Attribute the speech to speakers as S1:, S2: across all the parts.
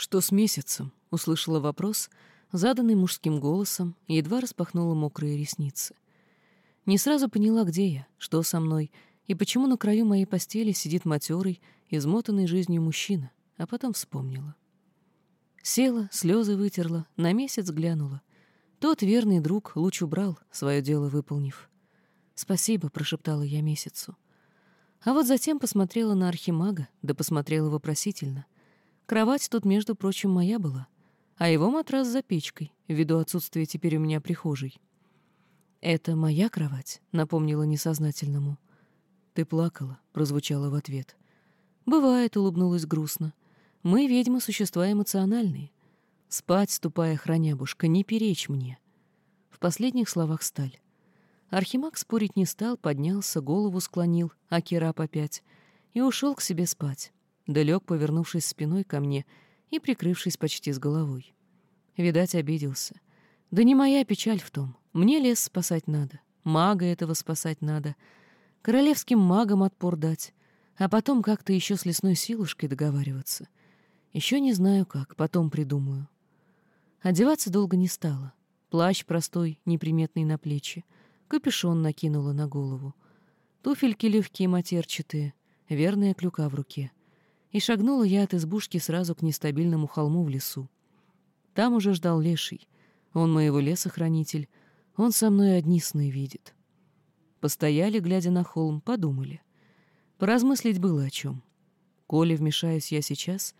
S1: «Что с месяцем?» — услышала вопрос, заданный мужским голосом, едва распахнула мокрые ресницы. Не сразу поняла, где я, что со мной, и почему на краю моей постели сидит матерый, измотанный жизнью мужчина, а потом вспомнила. Села, слезы вытерла, на месяц глянула. Тот верный друг луч убрал, свое дело выполнив. «Спасибо», — прошептала я месяцу. А вот затем посмотрела на архимага, да посмотрела вопросительно. Кровать тут, между прочим, моя была, а его матрас за печкой, ввиду отсутствия теперь у меня прихожей. «Это моя кровать», — напомнила несознательному. «Ты плакала», — прозвучало в ответ. «Бывает», — улыбнулась грустно. «Мы, ведьмы, существа эмоциональные. Спать, ступая, хранябушка, не перечь мне». В последних словах сталь. Архимаг спорить не стал, поднялся, голову склонил, а Кирап опять, и ушел к себе спать, да лег, повернувшись спиной ко мне и прикрывшись почти с головой. Видать, обиделся. Да не моя печаль в том. Мне лес спасать надо, мага этого спасать надо, королевским магам отпор дать, а потом как-то еще с лесной силушкой договариваться. Еще не знаю как, потом придумаю. Одеваться долго не стало. Плащ простой, неприметный на плечи — капюшон накинула на голову. Туфельки легкие матерчатые, верная клюка в руке. И шагнула я от избушки сразу к нестабильному холму в лесу. Там уже ждал леший. Он моего лесохранитель. Он со мной одни сны видит. Постояли, глядя на холм, подумали. Поразмыслить было о чем. Коли вмешаюсь я сейчас,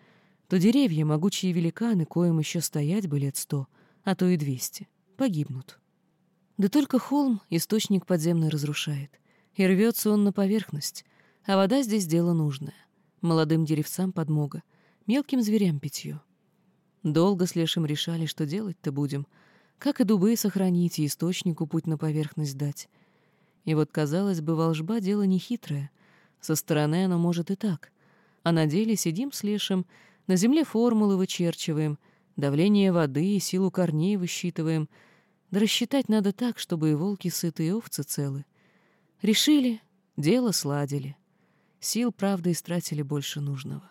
S1: то деревья, могучие великаны, коим еще стоять бы лет сто, а то и двести, погибнут. Да только холм источник подземный разрушает, и рвется он на поверхность, а вода здесь дело нужное. Молодым деревцам подмога, мелким зверям питье. Долго с Лешим решали, что делать-то будем, как и дубы сохранить, и источнику путь на поверхность дать. И вот, казалось бы, волжба — дело нехитрое. Со стороны оно может и так. А на деле сидим с Лешим, на земле формулы вычерчиваем, давление воды и силу корней высчитываем — да рассчитать надо так, чтобы и волки сыты, и овцы целы. Решили, дело сладили. Сил, правда, истратили больше нужного.